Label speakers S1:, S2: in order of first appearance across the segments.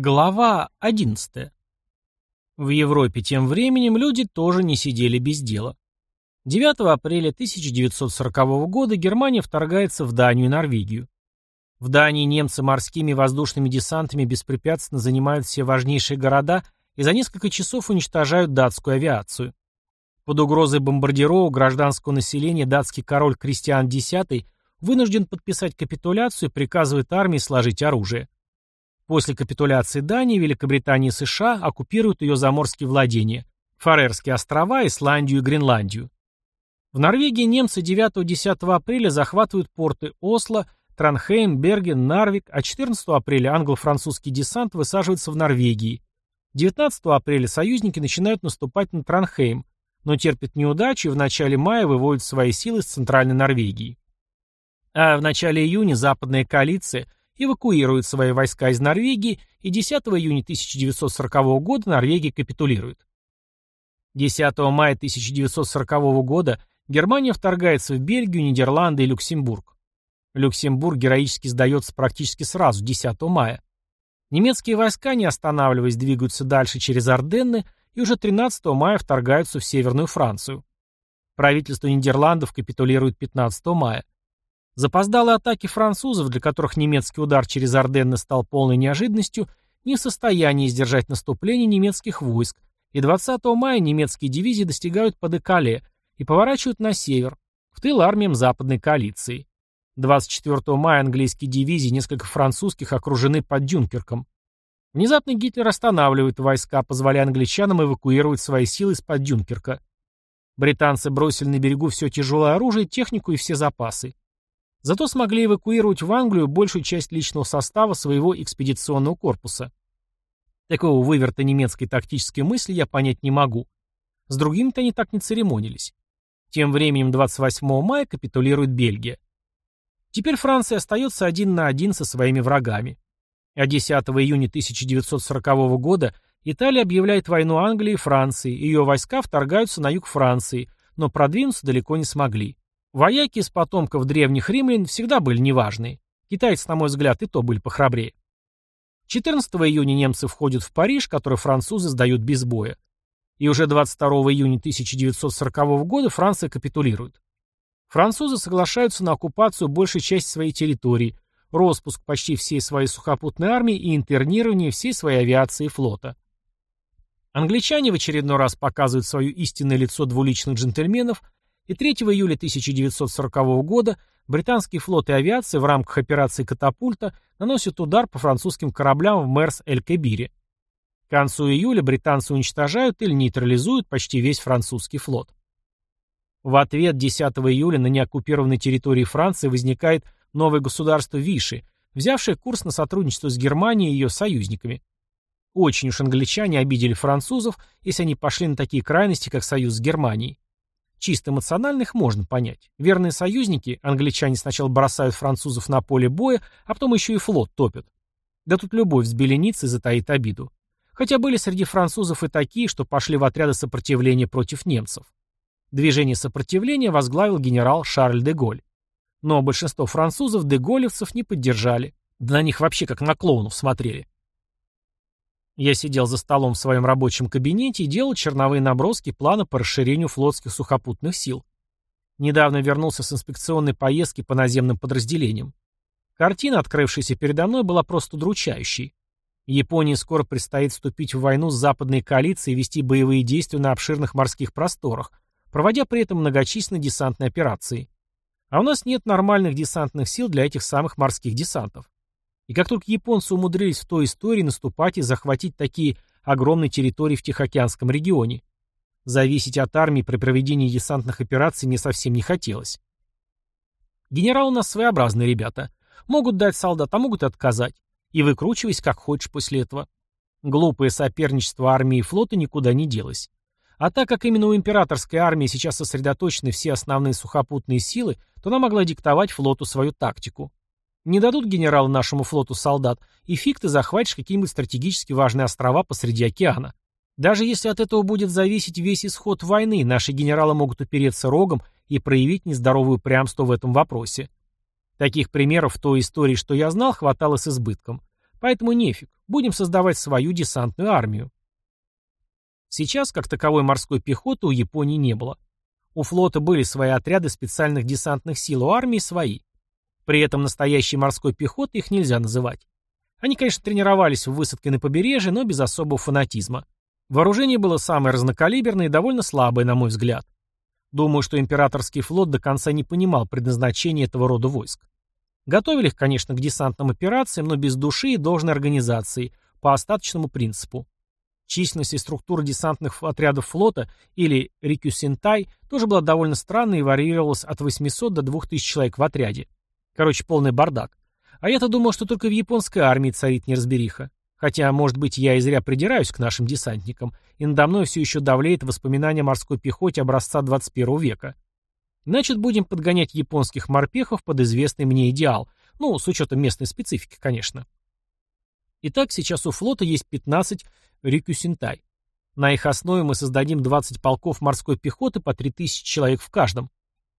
S1: Глава 11. В Европе тем временем люди тоже не сидели без дела. 9 апреля 1940 года Германия вторгается в Данию и Норвегию. В Дании немцы морскими и воздушными десантами беспрепятственно занимают все важнейшие города и за несколько часов уничтожают датскую авиацию. Под угрозой бомбардировок гражданского населения датский король Кристиан X вынужден подписать капитуляцию и приказывает армии сложить оружие. После капитуляции Дании, Великобритании и США оккупируют ее заморские владения – Фарерские острова, Исландию и Гренландию. В Норвегии немцы 9-10 апреля захватывают порты Осло, Транхейм, Берген, Нарвик, а 14 апреля англо-французский десант высаживается в Норвегии. 19 апреля союзники начинают наступать на Транхейм, но терпят неудачу и в начале мая выводят свои силы из центральной Норвегии. А в начале июня западная коалиция – эвакуирует свои войска из Норвегии, и 10 июня 1940 года Норвегия капитулирует. 10 мая 1940 года Германия вторгается в Бельгию, Нидерланды и Люксембург. Люксембург героически сдается практически сразу, 10 мая. Немецкие войска, не останавливаясь, двигаются дальше через Орденны и уже 13 мая вторгаются в Северную Францию. Правительство Нидерландов капитулирует 15 мая. Запоздалые атаки французов, для которых немецкий удар через Орденны стал полной неожиданностью, не в состоянии сдержать наступление немецких войск, и 20 мая немецкие дивизии достигают Падекале и поворачивают на север, в тыл армиям западной коалиции. 24 мая английские дивизии, несколько французских, окружены под Дюнкерком. Внезапно Гитлер останавливает войска, позволяя англичанам эвакуировать свои силы из-под Дюнкерка. Британцы бросили на берегу все тяжелое оружие, технику и все запасы. Зато смогли эвакуировать в Англию большую часть личного состава своего экспедиционного корпуса. Такого выверта немецкой тактической мысли я понять не могу. С другими-то они так не церемонились. Тем временем 28 мая капитулирует Бельгия. Теперь Франция остается один на один со своими врагами. А 10 июня 1940 года Италия объявляет войну Англии и Франции, ее войска вторгаются на юг Франции, но продвинуться далеко не смогли. Вояки из потомков древних римлян всегда были неважные. Китайцы, на мой взгляд, и то были похрабрее. 14 июня немцы входят в Париж, который французы сдают без боя. И уже 22 июня 1940 года Франция капитулирует. Французы соглашаются на оккупацию большей части своей территории, распуск почти всей своей сухопутной армии и интернирование всей своей авиации и флота. Англичане в очередной раз показывают свое истинное лицо двуличных джентльменов – и 3 июля 1940 года британский флот и авиация в рамках операции «Катапульта» наносят удар по французским кораблям в Мерс-эль-Кебире. К концу июля британцы уничтожают или нейтрализуют почти весь французский флот. В ответ 10 июля на неоккупированной территории Франции возникает новое государство Виши, взявшее курс на сотрудничество с Германией и ее союзниками. Очень уж англичане обидели французов, если они пошли на такие крайности, как союз с Германией. Чисто эмоциональных можно понять. Верные союзники, англичане сначала бросают французов на поле боя, а потом еще и флот топят. Да тут любовь с беленицей затаит обиду. Хотя были среди французов и такие, что пошли в отряды сопротивления против немцев. Движение сопротивления возглавил генерал Шарль де Голь. Но большинство французов деголевцев не поддержали. Да на них вообще как на клоунов смотрели. Я сидел за столом в своем рабочем кабинете и делал черновые наброски плана по расширению флотских сухопутных сил. Недавно вернулся с инспекционной поездки по наземным подразделениям. Картина, открывшаяся передо мной, была просто удручающей. Японии скоро предстоит вступить в войну с западной коалицией и вести боевые действия на обширных морских просторах, проводя при этом многочисленные десантные операции. А у нас нет нормальных десантных сил для этих самых морских десантов. И как только японцы умудрились в той истории наступать и захватить такие огромные территории в Тихоокеанском регионе, зависеть от армии при проведении десантных операций мне совсем не хотелось. Генералы у нас своеобразные ребята. Могут дать солдат, а могут и отказать. И выкручивайся как хочешь после этого. Глупое соперничество армии и флота никуда не делось. А так как именно у императорской армии сейчас сосредоточены все основные сухопутные силы, то она могла диктовать флоту свою тактику. Не дадут генералы нашему флоту солдат, и фиг ты захватишь какие-нибудь стратегически важные острова посреди океана. Даже если от этого будет зависеть весь исход войны, наши генералы могут упереться рогом и проявить нездоровое упрямство в этом вопросе. Таких примеров в той истории, что я знал, хватало с избытком. Поэтому нефиг, будем создавать свою десантную армию. Сейчас, как таковой морской пехоты, у Японии не было. У флота были свои отряды специальных десантных сил, у армии свои. При этом настоящей морской пехоты их нельзя называть. Они, конечно, тренировались в высадке на побережье, но без особого фанатизма. Вооружение было самое разнокалиберное и довольно слабое, на мой взгляд. Думаю, что императорский флот до конца не понимал предназначения этого рода войск. Готовили их, конечно, к десантным операциям, но без души и должной организации, по остаточному принципу. Численность и структура десантных отрядов флота, или Рикюсинтай, тоже была довольно странной и варьировалась от 800 до 2000 человек в отряде. Короче, полный бардак. А я-то думал, что только в японской армии царит неразбериха. Хотя, может быть, я и зря придираюсь к нашим десантникам, и надо мной все еще давлеет воспоминания морской пехоте образца 21 века. Значит, будем подгонять японских морпехов под известный мне идеал. Ну, с учетом местной специфики, конечно. Итак, сейчас у флота есть 15 рикюсинтай. На их основе мы создадим 20 полков морской пехоты по 3000 человек в каждом.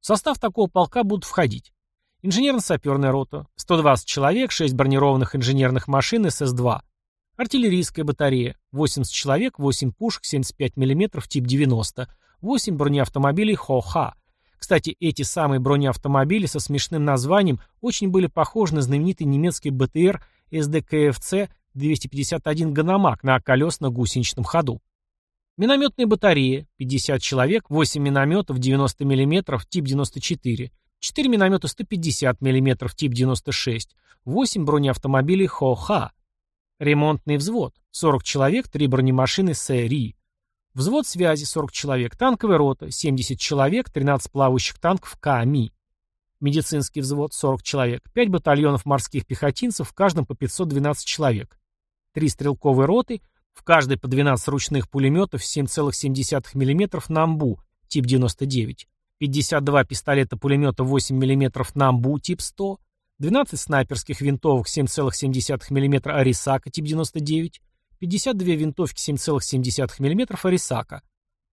S1: В состав такого полка будут входить инженерно-саперная рота, 120 человек, 6 бронированных инженерных машин СС-2, Артиллерийская батарея. 80 человек, 8 пушек, 75 мм, тип 90. 8 бронеавтомобилей Хо-Ха. Кстати, эти самые бронеавтомобили со смешным названием очень были похожи на знаменитый немецкий БТР Sd.Kfz. 251 «Ганомаг» на колесно-гусеничном ходу. Минометные батареи, 50 человек, 8 минометов 90 мм, тип 94, 4 миномета 150 мм, тип 96, 8 бронеавтомобилей Хо-Ха, Ремонтный взвод. 40 человек, 3 бронемашины СРИ. Взвод связи 40 человек, танковая рота 70 человек, 13 плавающих танков КАМИ. Медицинский взвод 40 человек, 5 батальонов морских пехотинцев, в каждом по 512 человек. 3 стрелковые роты, в каждой по 12 ручных пулеметов 7,7 мм Намбу, тип 99. 52 пистолета-пулемета 8 мм Намбу, тип 100. 12 снайперских винтовок 7,7 мм Арисака тип 99, 52 винтовки 7,7 мм Арисака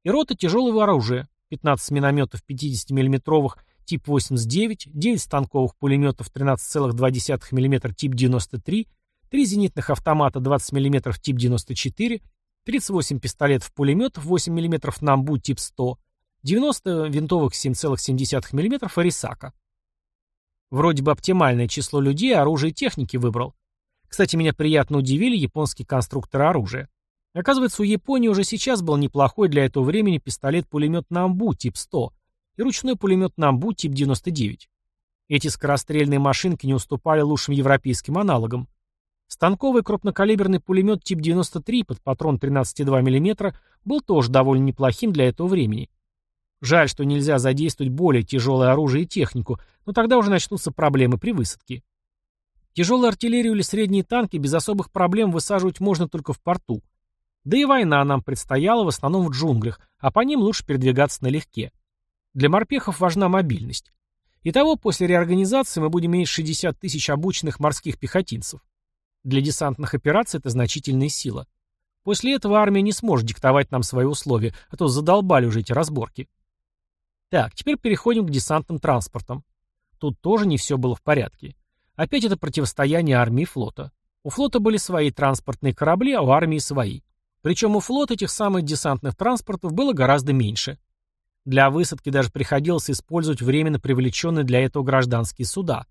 S1: и рота тяжелого оружия, 15 минометов 50 мм тип 89, 9 станковых пулеметов 13,2 мм тип 93, 3 зенитных автомата 20 мм тип 94, 38 пистолетов-пулеметов 8 мм Намбу тип 100, 90 винтовок 7,7 мм Арисака. Вроде бы оптимальное число людей, оружия и техники выбрал. Кстати, меня приятно удивили японские конструкторы оружия. Оказывается, у Японии уже сейчас был неплохой для этого времени пистолет-пулемет Намбу тип 100 и ручной пулемет Намбу тип 99. Эти скорострельные машинки не уступали лучшим европейским аналогам. Станковый крупнокалиберный пулемет тип 93 под патрон 13,2 мм был тоже довольно неплохим для этого времени. Жаль, что нельзя задействовать более тяжелое оружие и технику, но тогда уже начнутся проблемы при высадке. Тяжелую артиллерию или средние танки без особых проблем высаживать можно только в порту. Да и война нам предстояла в основном в джунглях, а по ним лучше передвигаться налегке. Для морпехов важна мобильность. Итого, после реорганизации мы будем иметь 60 тысяч обученных морских пехотинцев. Для десантных операций это значительная сила. После этого армия не сможет диктовать нам свои условия, а то задолбали уже эти разборки. Так, теперь переходим к десантным транспортам. Тут тоже не все было в порядке. Опять это противостояние армии и флота. У флота были свои транспортные корабли, а у армии свои. Причем у флота этих самых десантных транспортов было гораздо меньше. Для высадки даже приходилось использовать временно привлеченные для этого гражданские суда.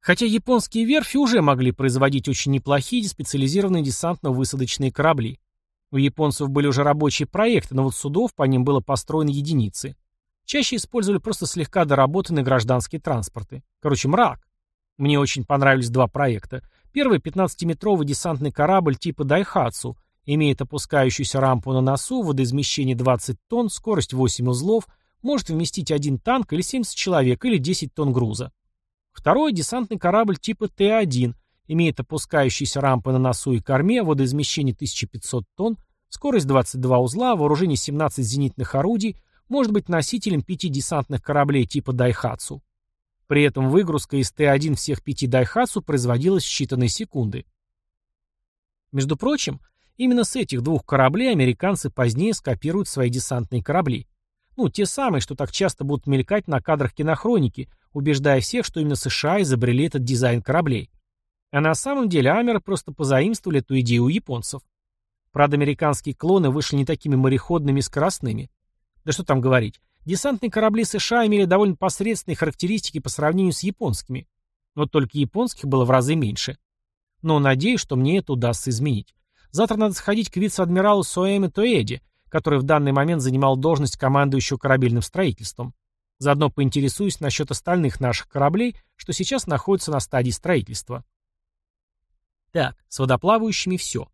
S1: Хотя японские верфи уже могли производить очень неплохие специализированные десантно-высадочные корабли. У японцев были уже рабочие проекты, но вот судов по ним было построено единицы. Чаще использовали просто слегка доработанные гражданские транспорты. Короче, мрак. Мне очень понравились два проекта. Первый — 15-метровый десантный корабль типа Дайхатсу, имеет опускающуюся рампу на носу, водоизмещение 20 тонн, скорость 8 узлов, может вместить один танк или 70 человек, или 10 тонн груза. Второй — десантный корабль типа Т-1, имеет опускающиеся рампы на носу и корме, водоизмещение 1500 тонн, скорость 22 узла, вооружение 17 зенитных орудий, может быть носителем пяти десантных кораблей типа Дайхатсу. При этом выгрузка из Т-1 всех пяти Дайхатсу производилась в считанные секунды. Между прочим, именно с этих двух кораблей американцы позднее скопируют свои десантные корабли. Ну, те самые, что так часто будут мелькать на кадрах кинохроники, убеждая всех, что именно США изобрели этот дизайн кораблей. А на самом деле амеры просто позаимствовали эту идею у японцев. Правда, американские клоны вышли не такими мореходными и скоростными. Да что там говорить, десантные корабли США имели довольно посредственные характеристики по сравнению с японскими. Но только японских было в разы меньше. Но надеюсь, что мне это удастся изменить. Завтра надо сходить к вице-адмиралу Суэме Тоэди, который в данный момент занимал должность командующего корабельным строительством. Заодно поинтересуюсь насчет остальных наших кораблей, что сейчас находятся на стадии строительства. Так, с водоплавающими все.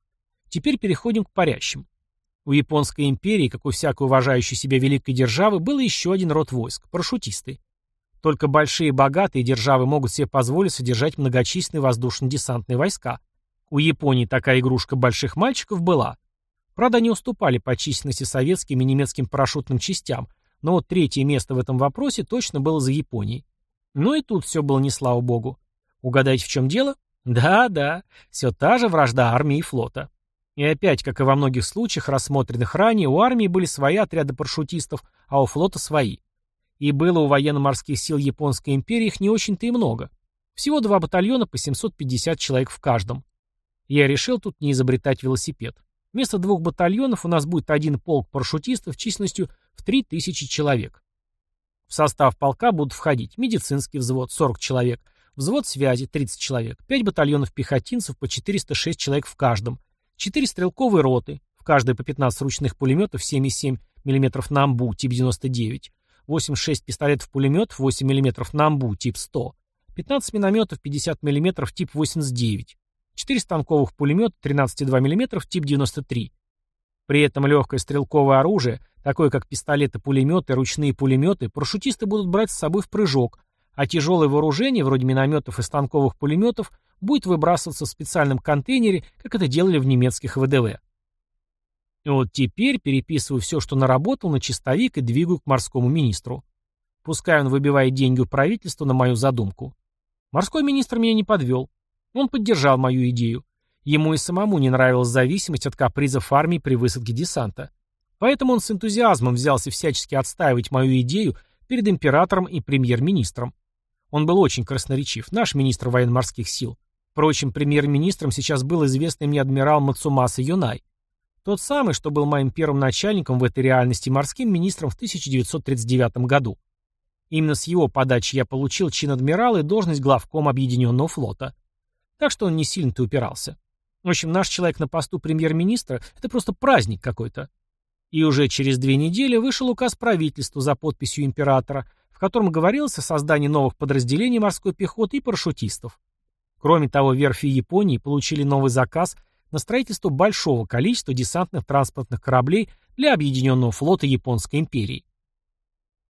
S1: Теперь переходим к парящим. У Японской империи, как у всякой уважающей себя великой державы, был еще один род войск – парашютисты. Только большие богатые державы могут себе позволить содержать многочисленные воздушно-десантные войска. У Японии такая игрушка больших мальчиков была. Правда, они уступали по численности советским и немецким парашютным частям, но вот третье место в этом вопросе точно было за Японией. Но и тут все было не слава богу. Угадайте, в чем дело? Да-да, все та же вражда армии и флота. И опять, как и во многих случаях, рассмотренных ранее, у армии были свои отряды парашютистов, а у флота свои. И было у военно-морских сил Японской империи их не очень-то и много. Всего два батальона по 750 человек в каждом. Я решил тут не изобретать велосипед. Вместо двух батальонов у нас будет один полк парашютистов численностью в 3000 человек. В состав полка будут входить медицинский взвод 40 человек, взвод связи 30 человек, 5 батальонов пехотинцев по 406 человек в каждом, 4 стрелковые роты, в каждой по 15 ручных пулеметов 7,7 мм на амбу тип 99, 86 пистолетов-пулеметов 8 мм на амбу тип 100, 15 минометов 50 мм тип 89, 4 станковых пулемета 13,2 мм тип 93. При этом легкое стрелковое оружие, такое как пистолеты-пулеметы, ручные пулеметы, парашютисты будут брать с собой в прыжок, а тяжелое вооружение, вроде минометов и станковых пулеметов, будет выбрасываться в специальном контейнере, как это делали в немецких ВДВ. И вот теперь переписываю все, что наработал, на чистовик и двигаю к морскому министру. Пускай он выбивает деньги у правительства на мою задумку. Морской министр меня не подвел. Он поддержал мою идею. Ему и самому не нравилась зависимость от капризов армии при высадке десанта. Поэтому он с энтузиазмом взялся всячески отстаивать мою идею перед императором и премьер-министром. Он был очень красноречив, наш министр военно-морских сил. Впрочем, премьер-министром сейчас был известный мне адмирал Мацумаса Юнай. Тот самый, что был моим первым начальником в этой реальности морским министром в 1939 году. Именно с его подачи я получил чин адмирала и должность главком Объединенного флота. Так что он не сильно-то упирался. В общем, наш человек на посту премьер-министра — это просто праздник какой-то. И уже через две недели вышел указ правительства за подписью императора, в котором говорилось о создании новых подразделений морской пехоты и парашютистов. Кроме того, верфи Японии получили новый заказ на строительство большого количества десантных транспортных кораблей для Объединенного флота Японской империи.